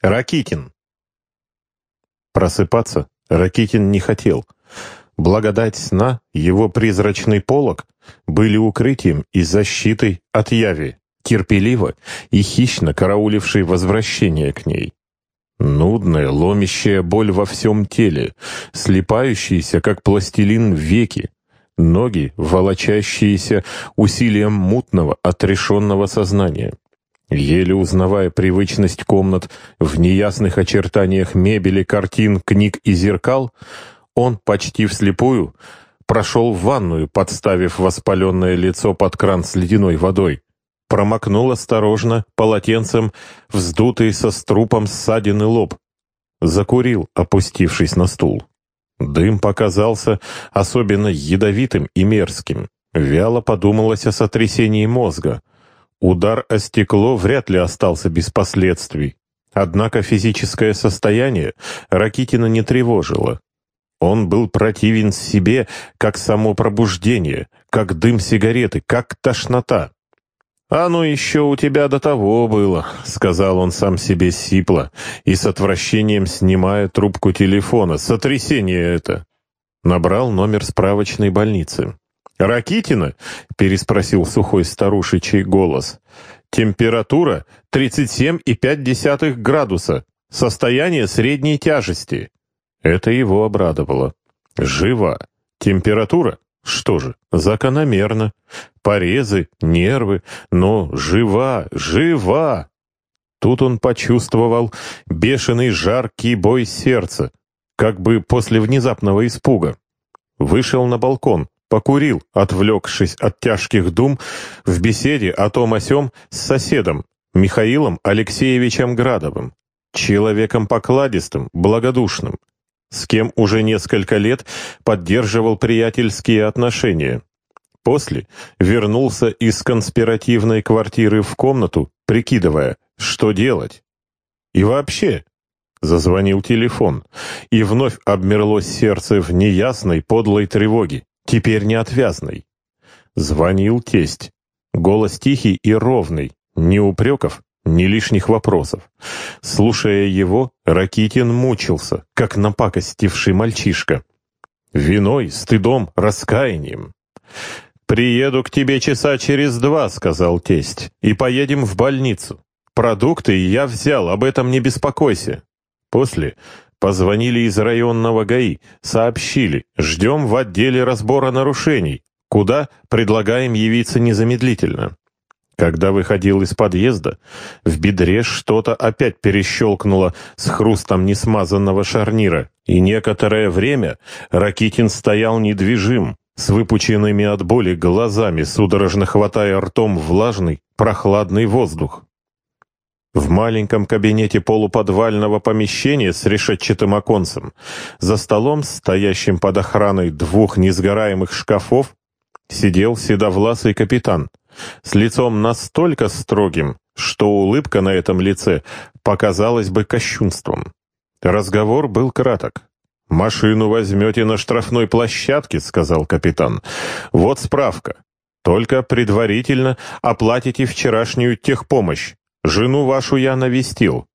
Ракитин. Просыпаться Ракитин не хотел. Благодать сна, его призрачный полог, были укрытием и защитой от яви, терпеливо и хищно караулившей возвращение к ней. Нудная, ломящая боль во всем теле, слепающиеся, как пластилин, веки, ноги, волочащиеся усилием мутного, отрешенного сознания. Еле узнавая привычность комнат в неясных очертаниях мебели, картин, книг и зеркал, он почти вслепую прошел в ванную, подставив воспаленное лицо под кран с ледяной водой. Промокнул осторожно полотенцем вздутый со струпом ссадины лоб. Закурил, опустившись на стул. Дым показался особенно ядовитым и мерзким. Вяло подумалось о сотрясении мозга — Удар о стекло вряд ли остался без последствий. Однако физическое состояние Ракитина не тревожило. Он был противен себе, как само пробуждение, как дым сигареты, как тошнота. «А ну еще у тебя до того было», — сказал он сам себе сипло и с отвращением снимая трубку телефона. «Сотрясение это». Набрал номер справочной больницы. «Ракитина?» — переспросил сухой старушечий голос. «Температура 37,5 градуса. Состояние средней тяжести». Это его обрадовало. «Жива. Температура? Что же, закономерно. Порезы, нервы, но жива, жива!» Тут он почувствовал бешеный жаркий бой сердца, как бы после внезапного испуга. Вышел на балкон, Покурил, отвлекшись от тяжких дум, в беседе о том о сём с соседом, Михаилом Алексеевичем Градовым, человеком покладистым, благодушным, с кем уже несколько лет поддерживал приятельские отношения. После вернулся из конспиративной квартиры в комнату, прикидывая, что делать. И вообще, зазвонил телефон, и вновь обмерло сердце в неясной подлой тревоге теперь неотвязный. Звонил тесть. Голос тихий и ровный, ни упреков, ни лишних вопросов. Слушая его, Ракитин мучился, как напакостивший мальчишка. Виной, стыдом, раскаянием. «Приеду к тебе часа через два», — сказал тесть, — «и поедем в больницу. Продукты я взял, об этом не беспокойся». После Позвонили из районного ГАИ, сообщили, ждем в отделе разбора нарушений, куда предлагаем явиться незамедлительно. Когда выходил из подъезда, в бедре что-то опять перещелкнуло с хрустом несмазанного шарнира, и некоторое время Ракитин стоял недвижим, с выпученными от боли глазами, судорожно хватая ртом влажный, прохладный воздух. В маленьком кабинете полуподвального помещения с решетчатым оконцем, за столом, стоящим под охраной двух несгораемых шкафов, сидел седовласый капитан, с лицом настолько строгим, что улыбка на этом лице показалась бы кощунством. Разговор был краток. «Машину возьмете на штрафной площадке», — сказал капитан. «Вот справка. Только предварительно оплатите вчерашнюю техпомощь. Жену вашу я навестил».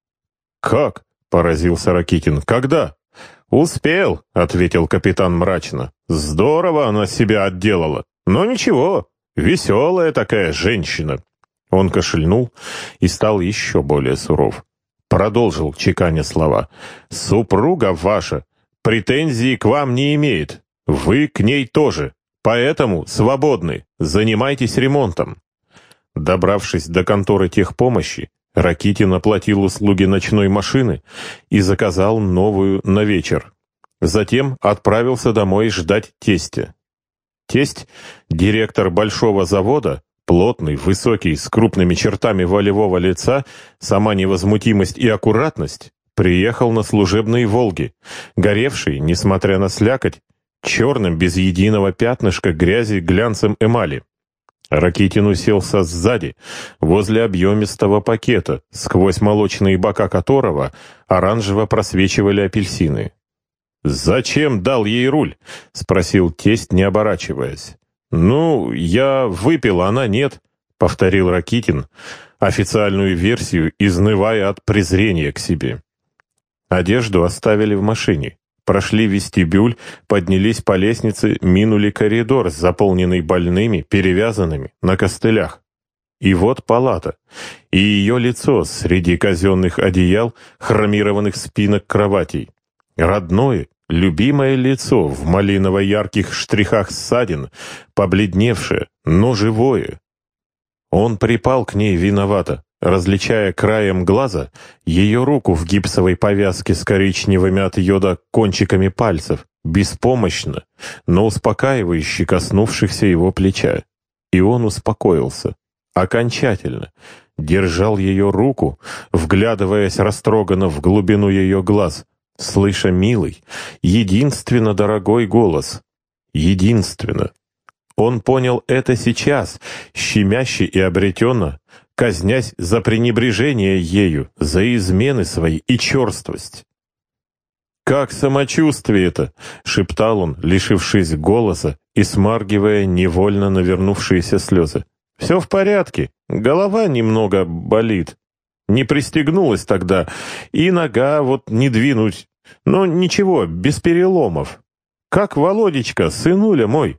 «Как?» — поразился Ракитин. «Когда?» «Успел», — ответил капитан мрачно. «Здорово она себя отделала. Но ничего, веселая такая женщина». Он кашельнул и стал еще более суров. Продолжил, чеканя слова. «Супруга ваша претензий к вам не имеет. Вы к ней тоже. Поэтому свободны. Занимайтесь ремонтом. Добравшись до конторы техпомощи, Ракитин оплатил услуги ночной машины и заказал новую на вечер. Затем отправился домой ждать тестя. Тесть, директор большого завода, плотный, высокий, с крупными чертами волевого лица, сама невозмутимость и аккуратность, приехал на служебные «Волги», горевший, несмотря на слякоть, черным без единого пятнышка грязи глянцем эмали. Ракитин уселся сзади, возле объемистого пакета, сквозь молочные бока которого оранжево просвечивали апельсины. «Зачем дал ей руль?» — спросил тесть, не оборачиваясь. «Ну, я выпил, она нет. — повторил Ракитин, официальную версию, изнывая от презрения к себе. Одежду оставили в машине. Прошли вестибюль, поднялись по лестнице, минули коридор, заполненный больными, перевязанными, на костылях. И вот палата, и ее лицо среди казенных одеял, хромированных спинок кроватей. Родное, любимое лицо в малиново-ярких штрихах ссадин, побледневшее, но живое. Он припал к ней виновато, различая краем глаза ее руку в гипсовой повязке с коричневыми от йода кончиками пальцев, беспомощно, но успокаивающе коснувшихся его плеча. И он успокоился. Окончательно. Держал ее руку, вглядываясь растроганно в глубину ее глаз, слыша милый, единственно дорогой голос. Единственно. Он понял это сейчас, щемяще и обретенно, казнясь за пренебрежение ею, за измены свои и черствость. «Как самочувствие это?» — шептал он, лишившись голоса и смаргивая невольно навернувшиеся слезы. «Все в порядке, голова немного болит. Не пристегнулась тогда, и нога вот не двинуть. Но ничего, без переломов. Как Володечка, сынуля мой?»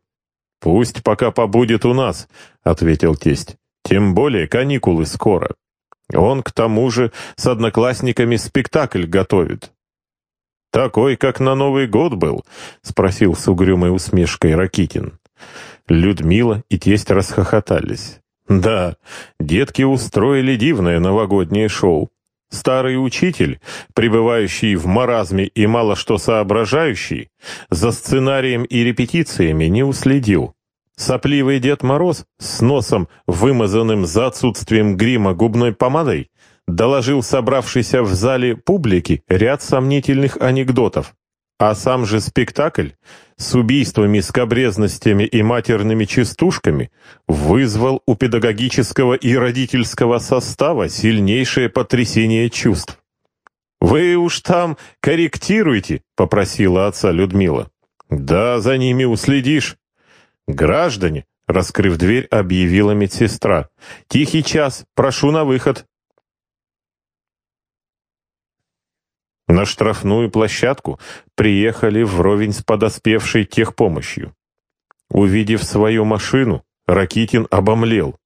«Пусть пока побудет у нас», — ответил тесть. Тем более каникулы скоро. Он, к тому же, с одноклассниками спектакль готовит. «Такой, как на Новый год был?» — спросил с угрюмой усмешкой Ракитин. Людмила и тесть расхохотались. «Да, детки устроили дивное новогоднее шоу. Старый учитель, пребывающий в маразме и мало что соображающий, за сценарием и репетициями не уследил. Сопливый Дед Мороз с носом, вымазанным за отсутствием грима губной помадой, доложил собравшейся в зале публике ряд сомнительных анекдотов. А сам же спектакль с убийствами, скобрезностями и матерными частушками вызвал у педагогического и родительского состава сильнейшее потрясение чувств. «Вы уж там корректируйте», — попросила отца Людмила. «Да, за ними уследишь», «Граждане!» — раскрыв дверь, объявила медсестра. «Тихий час! Прошу на выход!» На штрафную площадку приехали вровень с подоспевшей техпомощью. Увидев свою машину, Ракитин обомлел.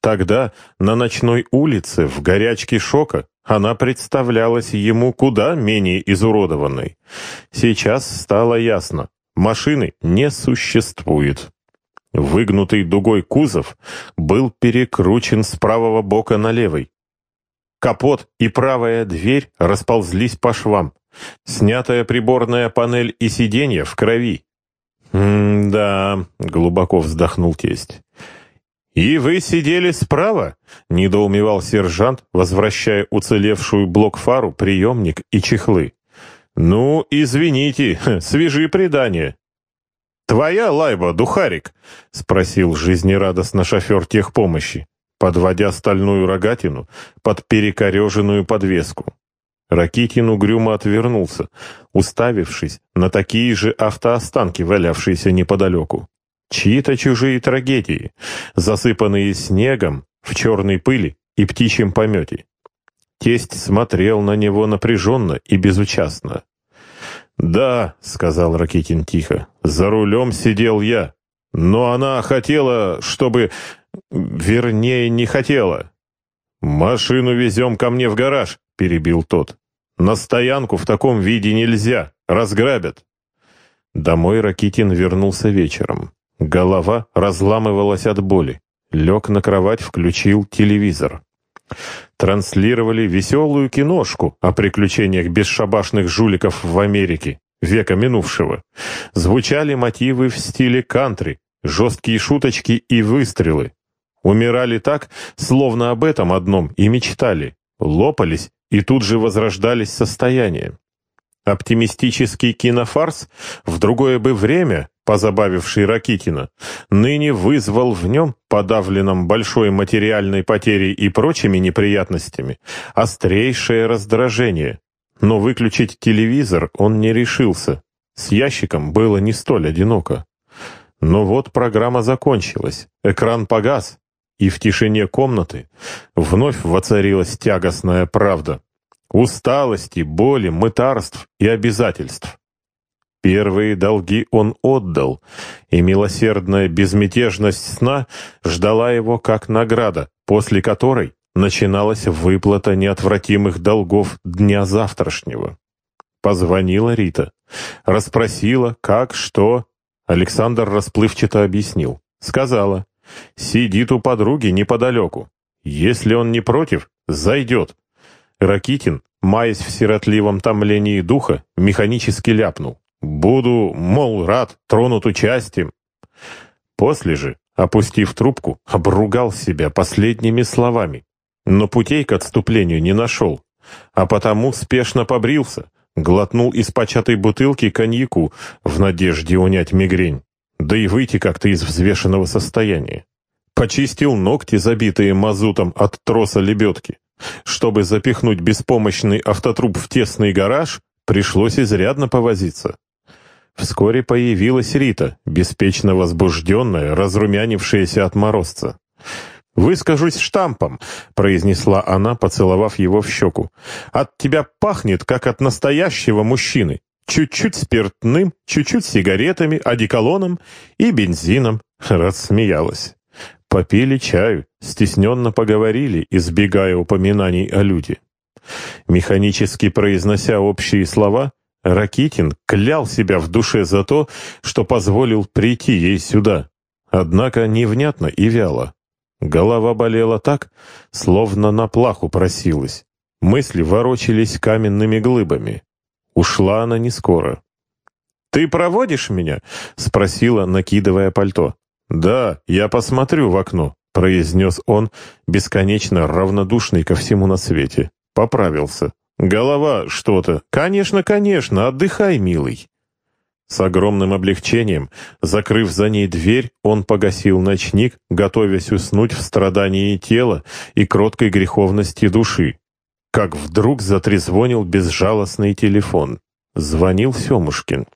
Тогда на ночной улице в горячке шока она представлялась ему куда менее изуродованной. Сейчас стало ясно, машины не существует. Выгнутый дугой кузов был перекручен с правого бока на левый. Капот и правая дверь расползлись по швам. Снятая приборная панель и сиденье в крови. «М-да», — глубоко вздохнул тесть. «И вы сидели справа?» — недоумевал сержант, возвращая уцелевшую блокфару, приемник и чехлы. «Ну, извините, свежие предания». «Твоя лайба, духарик?» — спросил жизнерадостно шофер техпомощи, подводя стальную рогатину под перекореженную подвеску. Ракитин угрюмо отвернулся, уставившись на такие же автоостанки, валявшиеся неподалеку. Чьи-то чужие трагедии, засыпанные снегом, в черной пыли и птичьем помете. Тесть смотрел на него напряженно и безучастно. «Да», — сказал Ракитин тихо, — «за рулем сидел я. Но она хотела, чтобы... Вернее, не хотела». «Машину везем ко мне в гараж», — перебил тот. «На стоянку в таком виде нельзя, разграбят». Домой Ракитин вернулся вечером. Голова разламывалась от боли. Лег на кровать, включил телевизор транслировали веселую киношку о приключениях бесшабашных жуликов в Америке века минувшего. Звучали мотивы в стиле кантри, жесткие шуточки и выстрелы. Умирали так, словно об этом одном и мечтали, лопались и тут же возрождались состояния. Оптимистический кинофарс в другое бы время, позабавивший Ракитина, ныне вызвал в нем, подавленном большой материальной потерей и прочими неприятностями, острейшее раздражение. Но выключить телевизор он не решился. С ящиком было не столь одиноко. Но вот программа закончилась, экран погас, и в тишине комнаты вновь воцарилась тягостная правда. Усталости, боли, мытарств и обязательств. Первые долги он отдал, и милосердная безмятежность сна ждала его как награда, после которой начиналась выплата неотвратимых долгов дня завтрашнего. Позвонила Рита. Расспросила, как, что. Александр расплывчато объяснил. Сказала, сидит у подруги неподалеку. Если он не против, зайдет. Ракитин, маясь в сиротливом томлении духа, механически ляпнул. Буду, мол, рад, тронут участием. После же, опустив трубку, обругал себя последними словами. Но путей к отступлению не нашел, а потому спешно побрился, глотнул из початой бутылки коньяку в надежде унять мигрень, да и выйти как-то из взвешенного состояния. Почистил ногти, забитые мазутом от троса лебедки. Чтобы запихнуть беспомощный автотруп в тесный гараж, пришлось изрядно повозиться. Вскоре появилась Рита, беспечно возбужденная, разрумянившаяся от морозца. «Выскажусь штампом», — произнесла она, поцеловав его в щеку. «От тебя пахнет, как от настоящего мужчины. Чуть-чуть спиртным, чуть-чуть сигаретами, одеколоном и бензином». Рассмеялась. Попили чаю, стесненно поговорили, избегая упоминаний о люде. Механически произнося общие слова, Ракитин клял себя в душе за то, что позволил прийти ей сюда. Однако невнятно и вяло. Голова болела так, словно на плаху просилась. Мысли ворочались каменными глыбами. Ушла она не скоро. «Ты проводишь меня?» — спросила, накидывая пальто. «Да, я посмотрю в окно», — произнес он, бесконечно равнодушный ко всему на свете. Поправился. «Голова что-то. Конечно, конечно, отдыхай, милый». С огромным облегчением, закрыв за ней дверь, он погасил ночник, готовясь уснуть в страдании тела и кроткой греховности души. Как вдруг затрезвонил безжалостный телефон. Звонил Семушкин.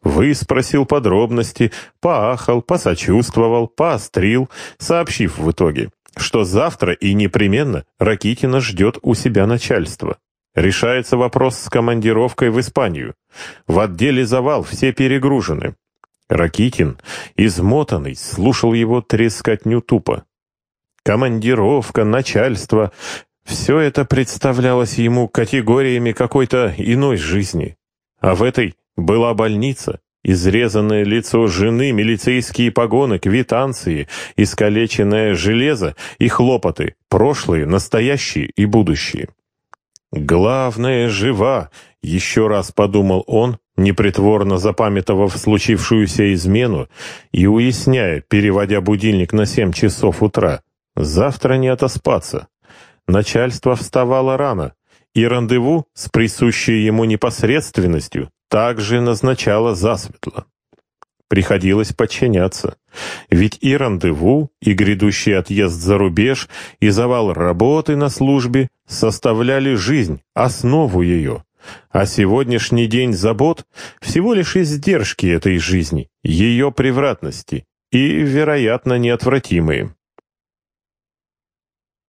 Выспросил подробности, поахал, посочувствовал, поострил, сообщив в итоге, что завтра и непременно Ракитина ждет у себя начальство. Решается вопрос с командировкой в Испанию. В отделе завал, все перегружены. Ракитин, измотанный, слушал его трескотню тупо. Командировка, начальство — все это представлялось ему категориями какой-то иной жизни. А в этой была больница, изрезанное лицо жены, милицейские погоны, квитанции, искалеченное железо и хлопоты, прошлые, настоящие и будущие. «Главное, жива!» — еще раз подумал он, непритворно запамятовав случившуюся измену и уясняя, переводя будильник на семь часов утра. «Завтра не отоспаться». Начальство вставало рано, и рандеву с присущей ему непосредственностью также назначало засветло. Приходилось подчиняться. Ведь и рандеву, и грядущий отъезд за рубеж, и завал работы на службе составляли жизнь, основу ее. А сегодняшний день забот — всего лишь издержки этой жизни, ее превратности и, вероятно, неотвратимые.